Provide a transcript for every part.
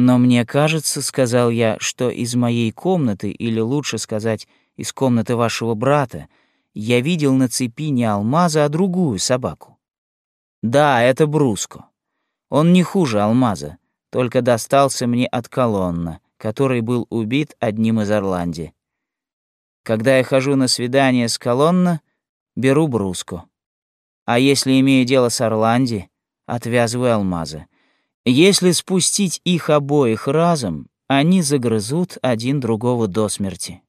«Но мне кажется, — сказал я, — что из моей комнаты, или лучше сказать, из комнаты вашего брата, я видел на цепи не алмаза, а другую собаку. Да, это Бруско. Он не хуже алмаза, только достался мне от колонна, который был убит одним из Орланди. Когда я хожу на свидание с колонна, беру Бруско. А если имею дело с Орланди, отвязываю алмаза. Если спустить их обоих разом, они загрызут один другого до смерти.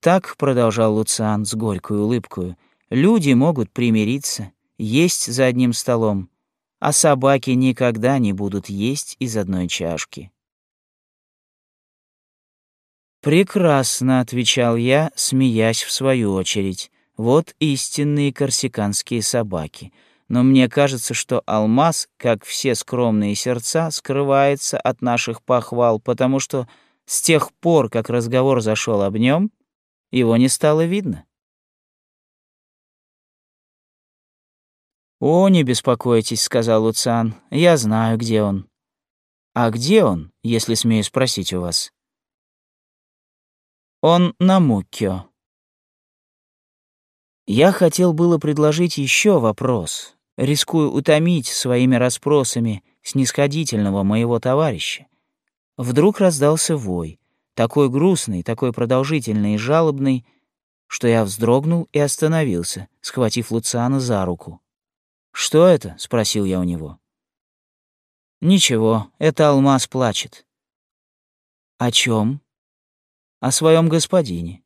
Так, продолжал Луциан с горькой улыбкой, люди могут примириться, есть за одним столом, а собаки никогда не будут есть из одной чашки. «Прекрасно», — отвечал я, смеясь в свою очередь. «Вот истинные корсиканские собаки. Но мне кажется, что алмаз, как все скромные сердца, скрывается от наших похвал, потому что с тех пор, как разговор зашел об нем, его не стало видно. «О, не беспокойтесь», — сказал Луциан, — «я знаю, где он». «А где он, если смею спросить у вас?» «Он на Муккио». Я хотел было предложить еще вопрос, рискуя утомить своими расспросами снисходительного моего товарища. Вдруг раздался вой, такой грустный, такой продолжительный и жалобный, что я вздрогнул и остановился, схватив Луциана за руку. «Что это?» — спросил я у него. «Ничего, это алмаз плачет». «О чем? «О своем господине.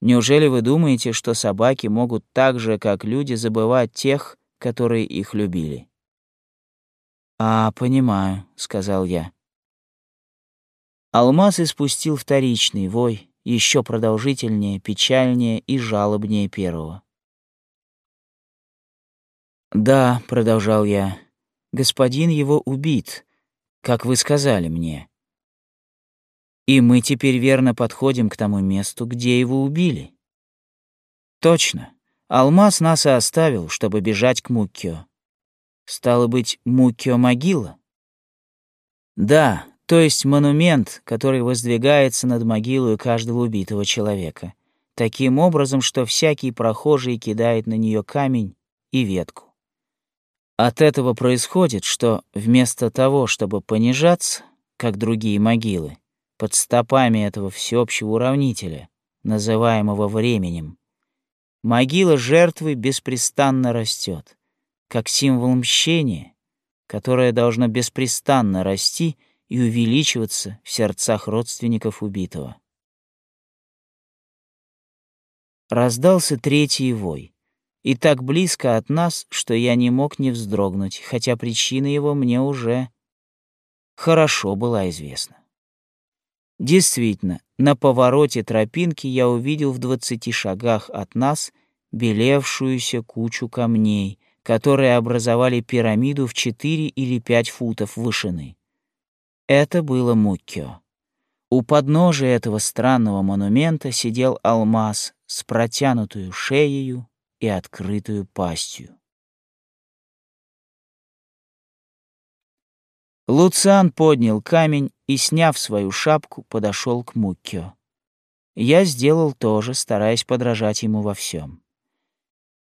Неужели вы думаете, что собаки могут так же, как люди, забывать тех, которые их любили?» «А, понимаю», — сказал я. Алмаз испустил вторичный вой, еще продолжительнее, печальнее и жалобнее первого. «Да», — продолжал я, — «господин его убит, как вы сказали мне. И мы теперь верно подходим к тому месту, где его убили». «Точно. Алмаз нас и оставил, чтобы бежать к Муккио. Стало быть, Муккио могила?» «Да, то есть монумент, который воздвигается над могилой каждого убитого человека, таким образом, что всякий прохожий кидает на нее камень и ветку. От этого происходит, что вместо того, чтобы понижаться, как другие могилы, под стопами этого всеобщего уравнителя, называемого временем, могила жертвы беспрестанно растет, как символ мщения, которое должно беспрестанно расти и увеличиваться в сердцах родственников убитого. Раздался третий вой — и так близко от нас, что я не мог не вздрогнуть, хотя причина его мне уже хорошо была известна. Действительно, на повороте тропинки я увидел в двадцати шагах от нас белевшуюся кучу камней, которые образовали пирамиду в четыре или пять футов вышины. Это было Муккио. У подножия этого странного монумента сидел алмаз с протянутую шеею, и открытую пастью. Луциан поднял камень и, сняв свою шапку, подошел к Муккио. Я сделал то же, стараясь подражать ему во всем.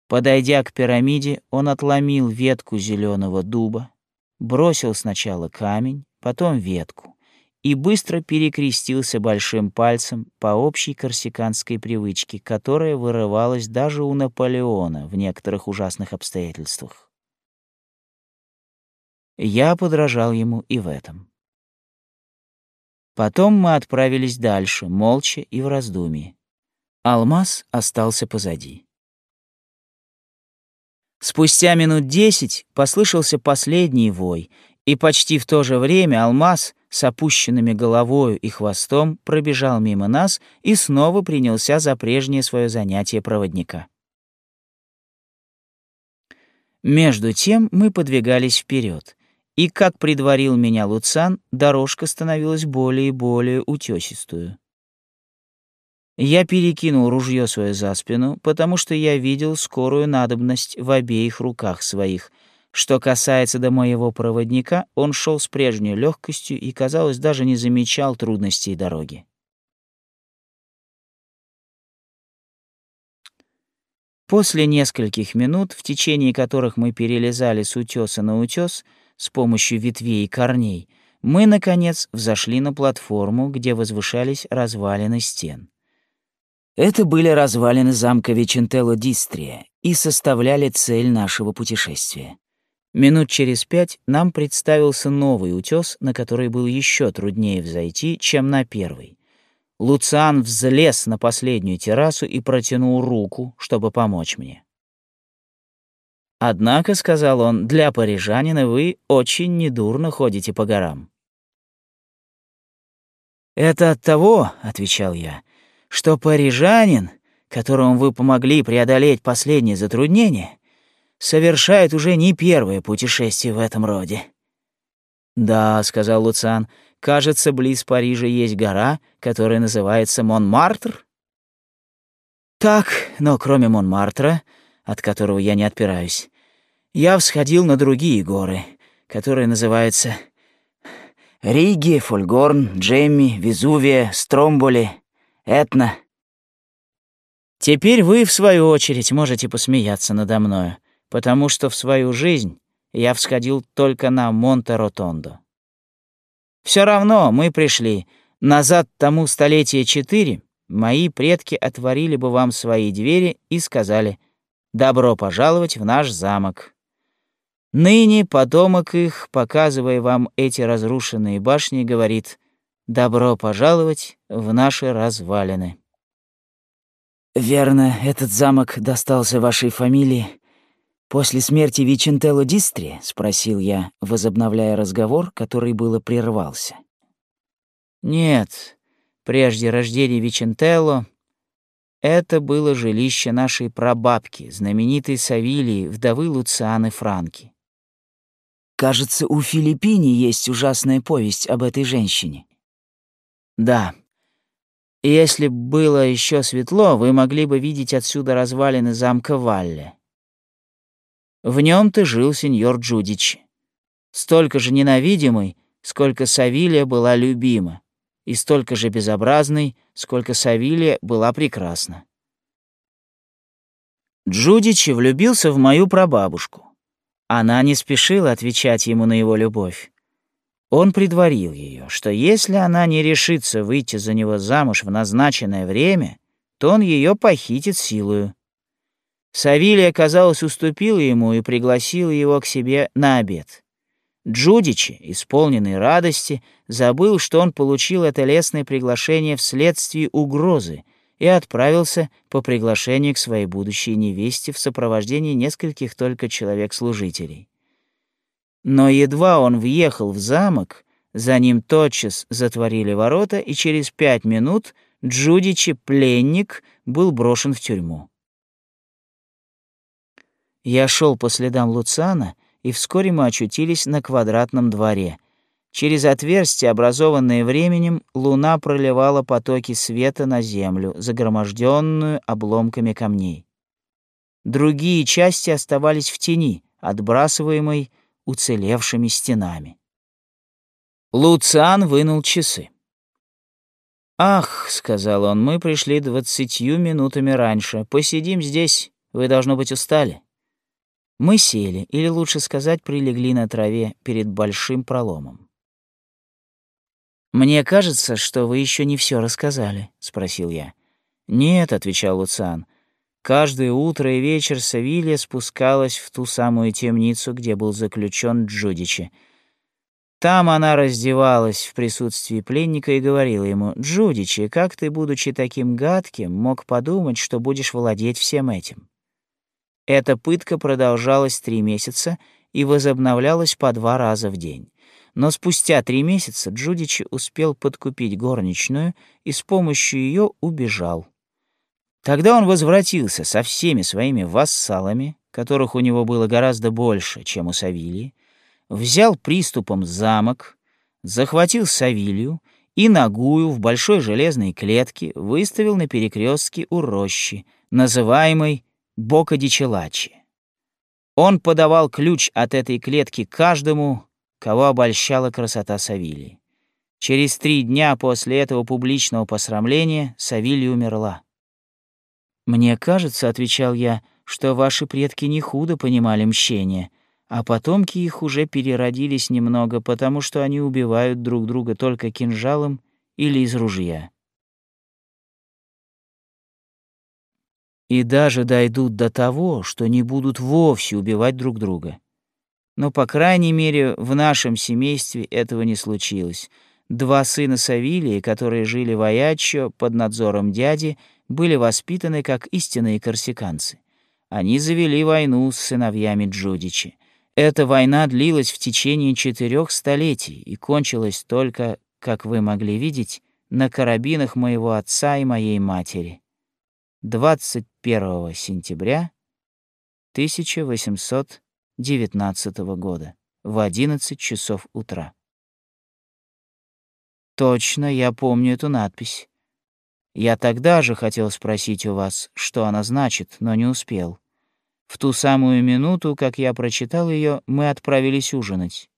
Подойдя к пирамиде, он отломил ветку зеленого дуба, бросил сначала камень, потом ветку и быстро перекрестился большим пальцем по общей корсиканской привычке, которая вырывалась даже у Наполеона в некоторых ужасных обстоятельствах. Я подражал ему и в этом. Потом мы отправились дальше, молча и в раздумье. Алмаз остался позади. Спустя минут десять послышался последний вой, и почти в то же время алмаз с опущенными головою и хвостом пробежал мимо нас и снова принялся за прежнее свое занятие проводника. Между тем мы подвигались вперед, и, как предварил меня Луцан, дорожка становилась более и более утесистую. Я перекинул ружье свое за спину, потому что я видел скорую надобность в обеих руках своих — Что касается до моего проводника, он шел с прежней легкостью и, казалось, даже не замечал трудностей дороги. После нескольких минут, в течение которых мы перелезали с утеса на утес с помощью ветвей и корней, мы, наконец, взошли на платформу, где возвышались развалины стен. Это были развалины замка Вечентелло Дистрия и составляли цель нашего путешествия. Минут через пять нам представился новый утес, на который было еще труднее взойти, чем на первый. Луциан взлез на последнюю террасу и протянул руку, чтобы помочь мне. «Однако», — сказал он, — «для парижанина вы очень недурно ходите по горам». «Это от того», — отвечал я, — «что парижанин, которому вы помогли преодолеть последние затруднения, совершает уже не первое путешествие в этом роде». «Да», — сказал Луциан, — «кажется, близ Парижа есть гора, которая называется Монмартр». «Так, но кроме Монмартра, от которого я не отпираюсь, я всходил на другие горы, которые называются Риги, Фольгорн, Джемми, Везувия, Стромболи, Этна». Теперь вы, в свою очередь, можете посмеяться надо мною потому что в свою жизнь я всходил только на Монте-Ротондо. Все равно мы пришли. Назад тому столетия четыре мои предки отворили бы вам свои двери и сказали «Добро пожаловать в наш замок». Ныне потомок их, показывая вам эти разрушенные башни, говорит «Добро пожаловать в наши развалины». «Верно, этот замок достался вашей фамилии «После смерти Вичентелло Дистри?» — спросил я, возобновляя разговор, который было прервался. «Нет, прежде рождения Вичентелло это было жилище нашей прабабки, знаменитой Савилии, вдовы Луцианы Франки. Кажется, у Филиппини есть ужасная повесть об этой женщине. Да. если б было еще светло, вы могли бы видеть отсюда развалины замка Валле. В нем ты жил, сеньор Джудич. Столько же ненавидимый, сколько Савилия была любима, и столько же безобразный, сколько Савилия была прекрасна. Джудичи влюбился в мою прабабушку. Она не спешила отвечать ему на его любовь. Он предварил ее, что если она не решится выйти за него замуж в назначенное время, то он ее похитит силою. Савилия, казалось, уступила ему и пригласила его к себе на обед. Джудичи, исполненный радости, забыл, что он получил это лестное приглашение вследствие угрозы и отправился по приглашению к своей будущей невесте в сопровождении нескольких только человек-служителей. Но едва он въехал в замок, за ним тотчас затворили ворота, и через пять минут Джудичи, пленник, был брошен в тюрьму. Я шел по следам Луцана, и вскоре мы очутились на квадратном дворе. Через отверстие, образованное временем, луна проливала потоки света на землю, загроможденную обломками камней. Другие части оставались в тени, отбрасываемой уцелевшими стенами. Луциан вынул часы. «Ах», — сказал он, — «мы пришли двадцатью минутами раньше. Посидим здесь, вы, должно быть, устали». Мы сели, или лучше сказать, прилегли на траве перед большим проломом. «Мне кажется, что вы еще не все рассказали», — спросил я. «Нет», — отвечал Луциан. «Каждое утро и вечер Савилья спускалась в ту самую темницу, где был заключен Джудичи. Там она раздевалась в присутствии пленника и говорила ему, «Джудичи, как ты, будучи таким гадким, мог подумать, что будешь владеть всем этим?» Эта пытка продолжалась три месяца и возобновлялась по два раза в день. Но спустя три месяца Джудичи успел подкупить горничную и с помощью ее убежал. Тогда он возвратился со всеми своими вассалами, которых у него было гораздо больше, чем у Савилии, взял приступом замок, захватил Савилью и ногую в большой железной клетке выставил на перекрестке у рощи, называемой Бока Дичелачи. Он подавал ключ от этой клетки каждому, кого обольщала красота Савилии. Через три дня после этого публичного посрамления Савилия умерла. «Мне кажется, — отвечал я, — что ваши предки не худо понимали мщение, а потомки их уже переродились немного, потому что они убивают друг друга только кинжалом или из ружья. И даже дойдут до того, что не будут вовсе убивать друг друга. Но, по крайней мере, в нашем семействе этого не случилось. Два сына Савилии, которые жили в Аяччо под надзором дяди, были воспитаны как истинные корсиканцы. Они завели войну с сыновьями Джудичи. Эта война длилась в течение четырех столетий и кончилась только, как вы могли видеть, на карабинах моего отца и моей матери. 21 сентября 1819 года в 11 часов утра. Точно, я помню эту надпись. Я тогда же хотел спросить у вас, что она значит, но не успел. В ту самую минуту, как я прочитал ее, мы отправились ужинать.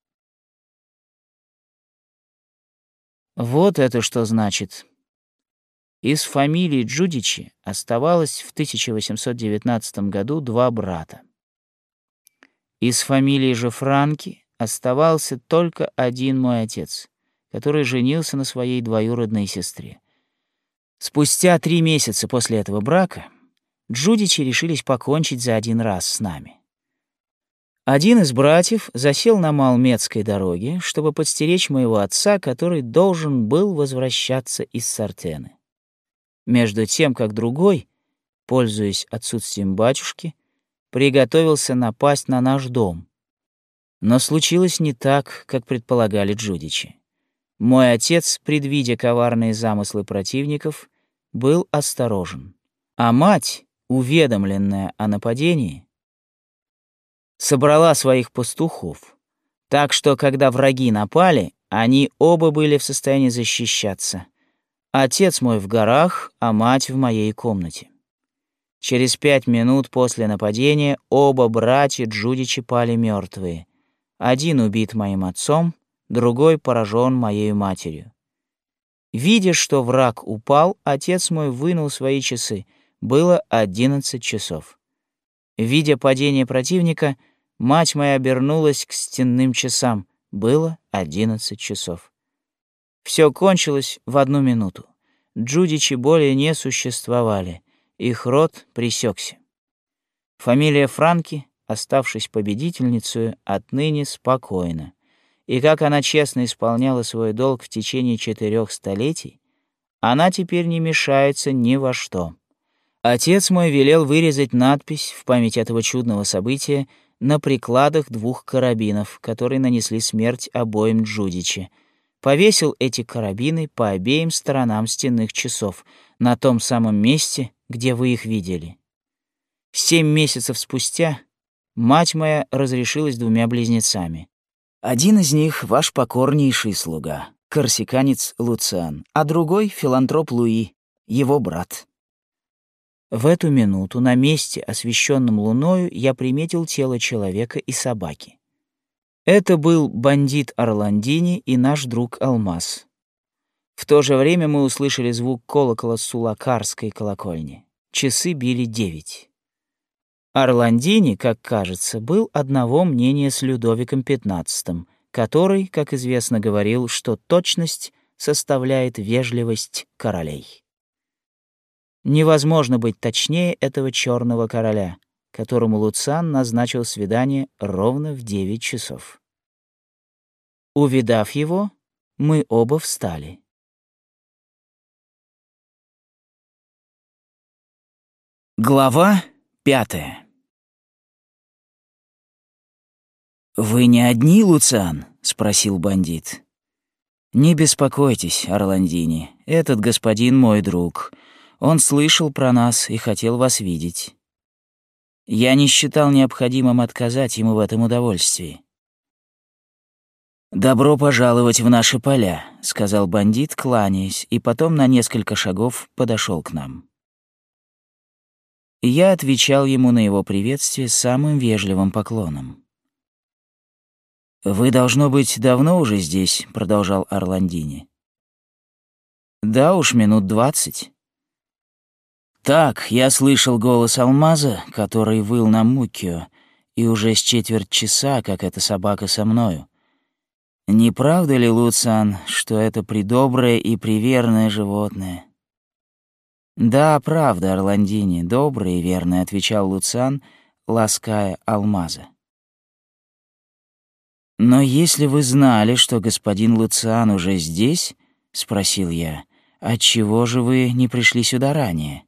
Вот это что значит. Из фамилии Джудичи оставалось в 1819 году два брата. Из фамилии же Франки оставался только один мой отец, который женился на своей двоюродной сестре. Спустя три месяца после этого брака Джудичи решились покончить за один раз с нами. Один из братьев засел на Малмецкой дороге, чтобы подстеречь моего отца, который должен был возвращаться из Сартены. Между тем, как другой, пользуясь отсутствием батюшки, приготовился напасть на наш дом. Но случилось не так, как предполагали Джудичи. Мой отец, предвидя коварные замыслы противников, был осторожен. А мать, уведомленная о нападении, собрала своих пастухов. Так что, когда враги напали, они оба были в состоянии защищаться. Отец мой в горах, а мать в моей комнате. Через пять минут после нападения оба братья Джудичи пали мертвые. Один убит моим отцом, другой поражен моей матерью. Видя, что враг упал, отец мой вынул свои часы. Было одиннадцать часов. Видя падение противника, мать моя обернулась к стенным часам. Было одиннадцать часов. Все кончилось в одну минуту. Джудичи более не существовали. Их род пресекся. Фамилия Франки, оставшись победительницей, отныне спокойна и как она честно исполняла свой долг в течение четырех столетий, она теперь не мешается ни во что. Отец мой велел вырезать надпись в память этого чудного события на прикладах двух карабинов, которые нанесли смерть обоим Джудичи. Повесил эти карабины по обеим сторонам стенных часов, на том самом месте, где вы их видели. Семь месяцев спустя мать моя разрешилась двумя близнецами. Один из них — ваш покорнейший слуга, корсиканец Луциан, а другой — филантроп Луи, его брат. В эту минуту на месте, освещенном луною, я приметил тело человека и собаки. Это был бандит Орландини и наш друг Алмаз. В то же время мы услышали звук колокола Сулакарской колокольни. Часы били девять. Орландини, как кажется, был одного мнения с Людовиком XV, который, как известно, говорил, что точность составляет вежливость королей. Невозможно быть точнее этого черного короля, которому Луцан назначил свидание ровно в 9 часов. Увидав его, мы оба встали. Глава пятая «Вы не одни, Луциан?» — спросил бандит. «Не беспокойтесь, Орландини, этот господин мой друг. Он слышал про нас и хотел вас видеть. Я не считал необходимым отказать ему в этом удовольствии». «Добро пожаловать в наши поля», — сказал бандит, кланяясь, и потом на несколько шагов подошел к нам. Я отвечал ему на его приветствие самым вежливым поклоном. «Вы, должно быть, давно уже здесь», — продолжал Орландини. «Да уж, минут двадцать». «Так, я слышал голос алмаза, который выл на Мукио, и уже с четверть часа, как эта собака со мною. Не правда ли, Луциан, что это придоброе и приверное животное?» «Да, правда, Орландини, добрый и верный», — отвечал Луциан, лаская алмаза. «Но если вы знали, что господин Луциан уже здесь, — спросил я, — отчего же вы не пришли сюда ранее?»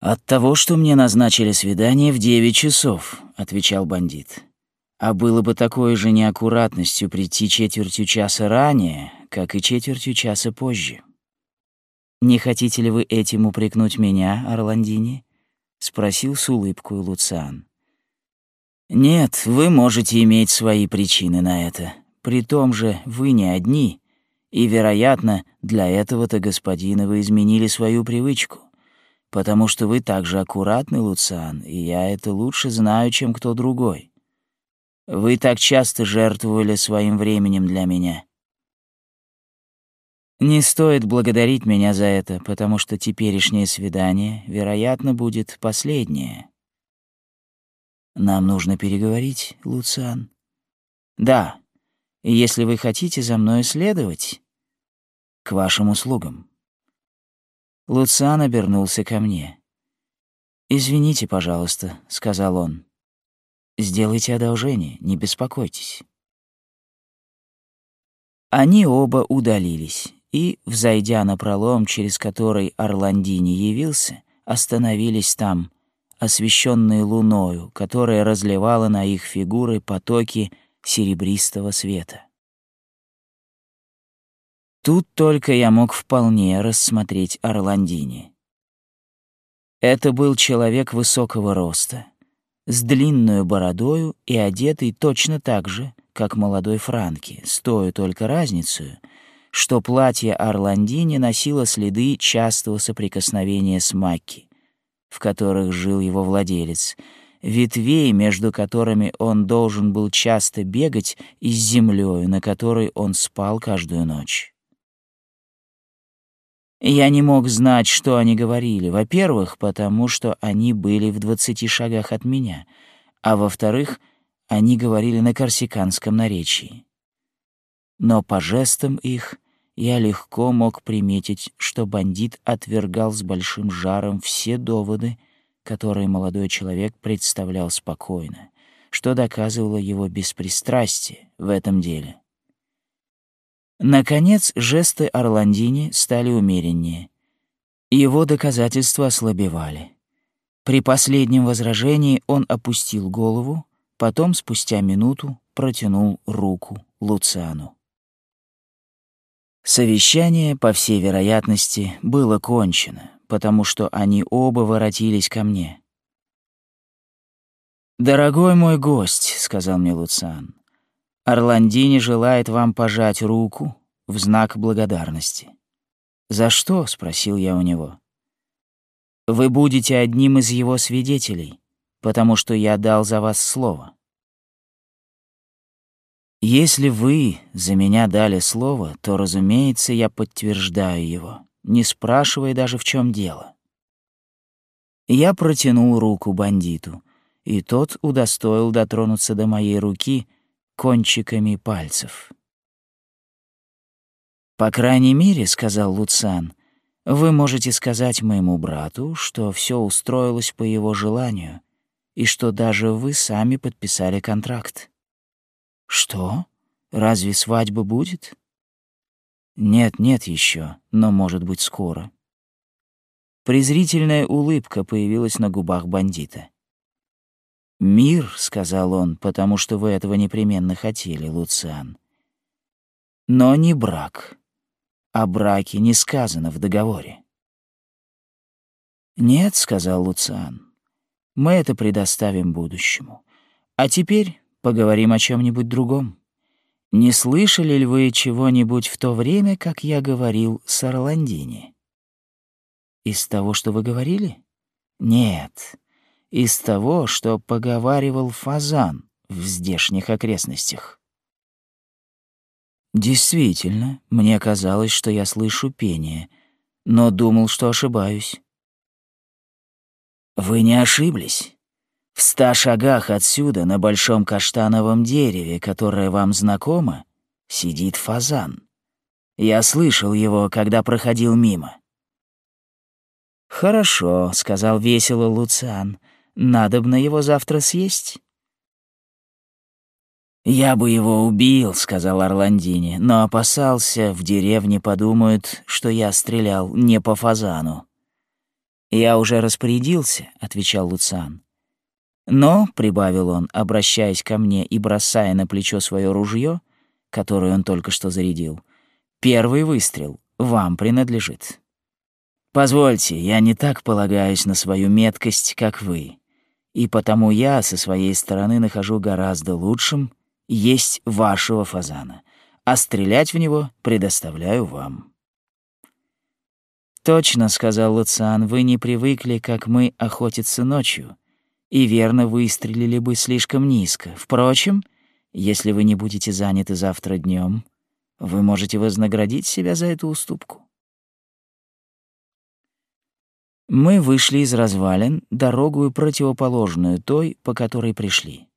«От того, что мне назначили свидание в девять часов», — отвечал бандит. «А было бы такой же неаккуратностью прийти четвертью часа ранее, как и четвертью часа позже». «Не хотите ли вы этим упрекнуть меня, Орландини?» — спросил с улыбкой Луциан. Нет, вы можете иметь свои причины на это. При том же вы не одни, и, вероятно, для этого-то, господина, вы изменили свою привычку, потому что вы так же аккуратный, Луциан, и я это лучше знаю, чем кто другой. Вы так часто жертвовали своим временем для меня. Не стоит благодарить меня за это, потому что теперешнее свидание, вероятно, будет последнее. Нам нужно переговорить, Луциан. Да, и если вы хотите за мной следовать, к вашим услугам. Луциан обернулся ко мне. «Извините, пожалуйста», — сказал он. «Сделайте одолжение, не беспокойтесь». Они оба удалились и, взойдя на пролом, через который Орландини явился, остановились там, освещенные луною, которая разливала на их фигуры потоки серебристого света. Тут только я мог вполне рассмотреть Орландини. Это был человек высокого роста, с длинную бородою и одетый точно так же, как молодой Франки, с той только разницей, что платье Орландини носило следы частого соприкосновения с Макки, в которых жил его владелец, ветвей, между которыми он должен был часто бегать, и с землей, на которой он спал каждую ночь. Я не мог знать, что они говорили. Во-первых, потому что они были в двадцати шагах от меня, а во-вторых, они говорили на корсиканском наречии. Но по жестам их я легко мог приметить, что бандит отвергал с большим жаром все доводы, которые молодой человек представлял спокойно, что доказывало его беспристрастие в этом деле. Наконец, жесты Орландини стали умереннее. Его доказательства ослабевали. При последнем возражении он опустил голову, потом, спустя минуту, протянул руку Луциану. Совещание, по всей вероятности, было кончено, потому что они оба воротились ко мне. «Дорогой мой гость», — сказал мне Луциан, — «Орландини желает вам пожать руку в знак благодарности». «За что?» — спросил я у него. «Вы будете одним из его свидетелей, потому что я дал за вас слово». Если вы за меня дали слово, то, разумеется, я подтверждаю его, не спрашивая даже в чем дело. Я протянул руку бандиту, и тот удостоил дотронуться до моей руки кончиками пальцев. «По крайней мере, — сказал Луцан, — вы можете сказать моему брату, что все устроилось по его желанию, и что даже вы сами подписали контракт. Что? Разве свадьба будет? Нет, нет еще, но может быть скоро. Презрительная улыбка появилась на губах бандита. «Мир», — сказал он, — «потому что вы этого непременно хотели, Луциан. Но не брак. О браке не сказано в договоре». «Нет», — сказал Луциан, — «мы это предоставим будущему. А теперь Поговорим о чем-нибудь другом. Не слышали ли вы чего-нибудь в то время, как я говорил с Орландини? Из того, что вы говорили? Нет, из того, что поговаривал фазан в здешних окрестностях. Действительно, мне казалось, что я слышу пение, но думал, что ошибаюсь. Вы не ошиблись. В ста шагах отсюда, на большом каштановом дереве, которое вам знакомо, сидит фазан. Я слышал его, когда проходил мимо. «Хорошо», — сказал весело Луциан. «Надобно его завтра съесть». «Я бы его убил», — сказал Орландини, «но опасался, в деревне подумают, что я стрелял не по фазану». «Я уже распорядился», — отвечал Луциан. «Но», — прибавил он, обращаясь ко мне и бросая на плечо свое ружье, которое он только что зарядил, «первый выстрел вам принадлежит». Позвольте, я не так полагаюсь на свою меткость, как вы. И потому я со своей стороны нахожу гораздо лучшим есть вашего фазана, а стрелять в него предоставляю вам. Точно, сказал Луциан, вы не привыкли, как мы, охотиться ночью, и верно выстрелили бы слишком низко. Впрочем, если вы не будете заняты завтра днем, вы можете вознаградить себя за эту уступку. Мы вышли из развалин, дорогую противоположную той, по которой пришли.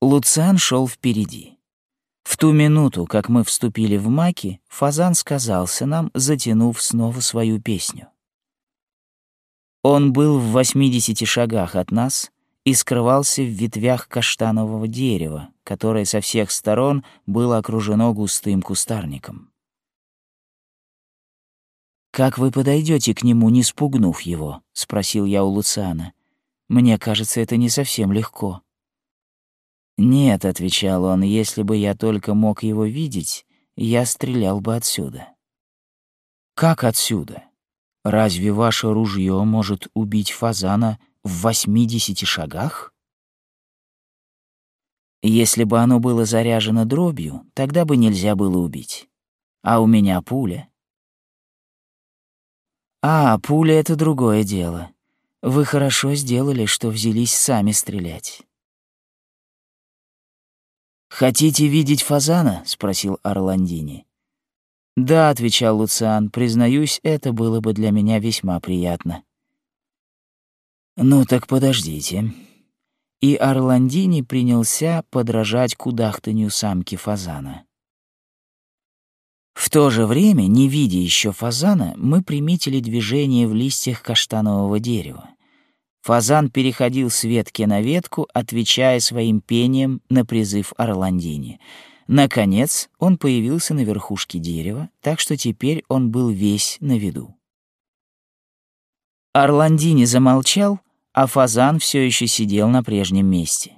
Луциан шел впереди. В ту минуту, как мы вступили в маки, фазан сказался нам, затянув снова свою песню. Он был в восьмидесяти шагах от нас и скрывался в ветвях каштанового дерева, которое со всех сторон было окружено густым кустарником. «Как вы подойдете к нему, не спугнув его?» — спросил я у Луциана. «Мне кажется, это не совсем легко». «Нет», — отвечал он, — «если бы я только мог его видеть, я стрелял бы отсюда». «Как отсюда? Разве ваше ружье может убить фазана в восьмидесяти шагах?» Если бы оно было заряжено дробью, тогда бы нельзя было убить. А у меня пуля. А, пуля — это другое дело. Вы хорошо сделали, что взялись сами стрелять. «Хотите видеть фазана?» — спросил Орландини. «Да», — отвечал Луциан, — «признаюсь, это было бы для меня весьма приятно». «Ну так подождите». И Орландини принялся подражать кудахтанью самки фазана. В то же время, не видя еще фазана, мы приметили движение в листьях каштанового дерева. Фазан переходил с ветки на ветку, отвечая своим пением на призыв Орландини. Наконец, он появился на верхушке дерева, так что теперь он был весь на виду. Орландини замолчал, а фазан все еще сидел на прежнем месте.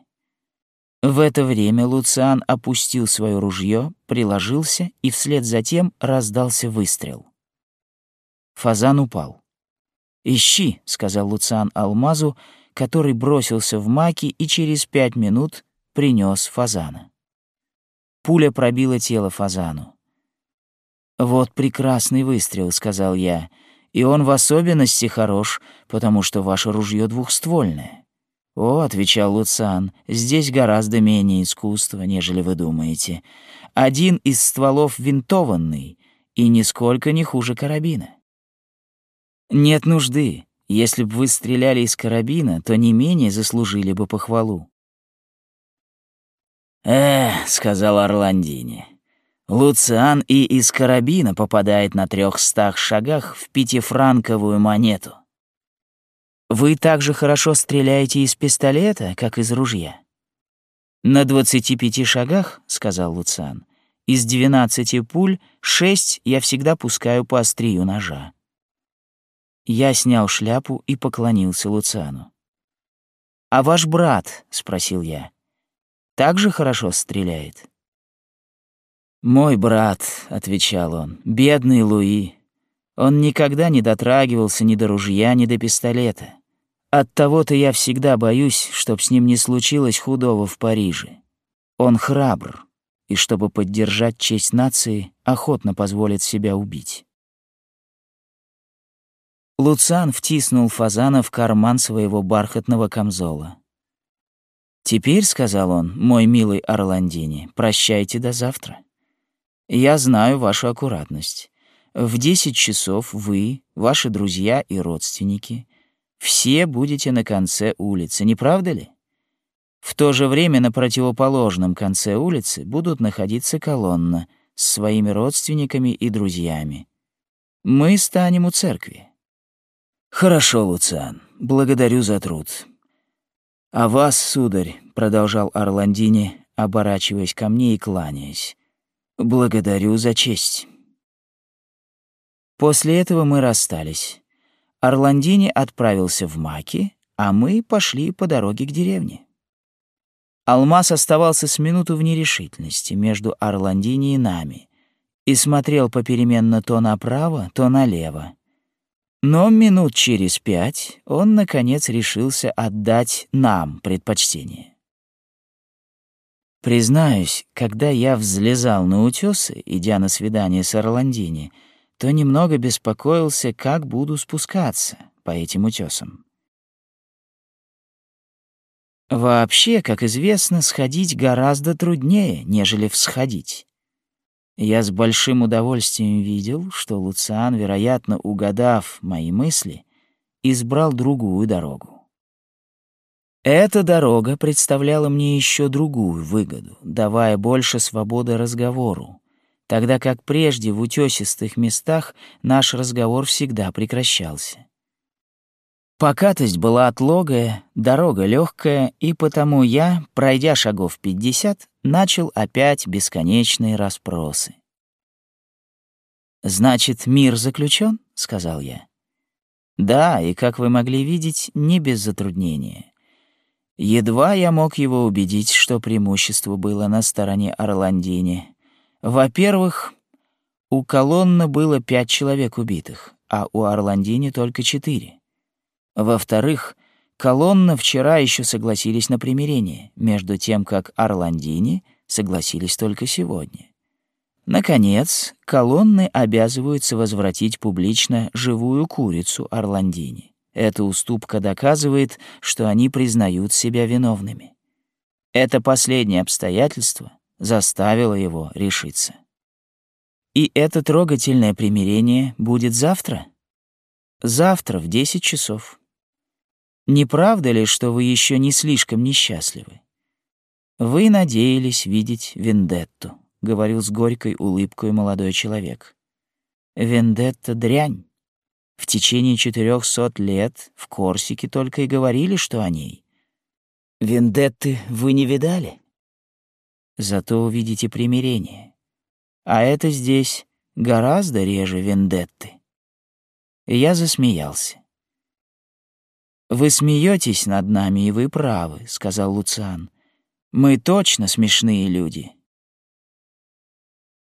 В это время Луциан опустил свое ружье, приложился, и вслед за тем раздался выстрел. Фазан упал. «Ищи», — сказал Луциан Алмазу, который бросился в маки и через пять минут принес фазана. Пуля пробила тело фазану. «Вот прекрасный выстрел», — сказал я, — «и он в особенности хорош, потому что ваше ружье двухствольное». «О», — отвечал Луциан, — «здесь гораздо менее искусства, нежели вы думаете. Один из стволов винтованный и нисколько не хуже карабина». «Нет нужды. Если бы вы стреляли из карабина, то не менее заслужили бы похвалу». «Эх», — сказал Орландини, — «Луциан и из карабина попадает на трехстах шагах в пятифранковую монету». Вы так же хорошо стреляете из пистолета, как из ружья. На двадцати пяти шагах, сказал Луциан, из двенадцати пуль шесть я всегда пускаю по острию ножа. Я снял шляпу и поклонился Луциану. «А ваш брат?» — спросил я. «Так же хорошо стреляет?» «Мой брат», — отвечал он, — «бедный Луи. Он никогда не дотрагивался ни до ружья, ни до пистолета. От того-то я всегда боюсь, чтоб с ним не случилось худого в Париже. Он храбр, и чтобы поддержать честь нации, охотно позволит себя убить. Луциан втиснул фазана в карман своего бархатного камзола. «Теперь, — сказал он, — мой милый Орландини, прощайте до завтра. Я знаю вашу аккуратность. В десять часов вы, ваши друзья и родственники, все будете на конце улицы, не правда ли? В то же время на противоположном конце улицы будут находиться колонна с своими родственниками и друзьями. Мы станем у церкви. Хорошо, Луциан, благодарю за труд. А вас, сударь, продолжал Орландини, оборачиваясь ко мне и кланяясь, благодарю за честь. После этого мы расстались. Орландини отправился в Маки, а мы пошли по дороге к деревне. Алмаз оставался с минуту в нерешительности между Орландини и нами и смотрел попеременно то направо, то налево. Но минут через пять он, наконец, решился отдать нам предпочтение. Признаюсь, когда я взлезал на утёсы, идя на свидание с Орландини, — то немного беспокоился, как буду спускаться по этим утесам. Вообще, как известно, сходить гораздо труднее, нежели всходить. Я с большим удовольствием видел, что Луциан, вероятно, угадав мои мысли, избрал другую дорогу. Эта дорога представляла мне еще другую выгоду, давая больше свободы разговору, тогда как прежде в утесистых местах наш разговор всегда прекращался. Покатость была отлогая, дорога легкая, и потому я, пройдя шагов пятьдесят, начал опять бесконечные расспросы. «Значит, мир заключен? сказал я. «Да, и, как вы могли видеть, не без затруднения. Едва я мог его убедить, что преимущество было на стороне Орландини, во-первых, у колонны было пять человек убитых, а у Орландини только четыре. Во-вторых, колонна вчера еще согласились на примирение, между тем, как Орландини согласились только сегодня. Наконец, колонны обязываются возвратить публично живую курицу Орландини. Эта уступка доказывает, что они признают себя виновными. Это последнее обстоятельство заставило его решиться. И это трогательное примирение будет завтра? Завтра в десять часов. Не правда ли, что вы еще не слишком несчастливы? Вы надеялись видеть вендетту, говорил с горькой улыбкой молодой человек. Вендетта — дрянь. В течение четырехсот лет в Корсике только и говорили, что о ней. Вендетты вы не видали? Зато увидите примирение. А это здесь гораздо реже вендетты. Я засмеялся. «Вы смеетесь над нами, и вы правы», — сказал Луциан. «Мы точно смешные люди.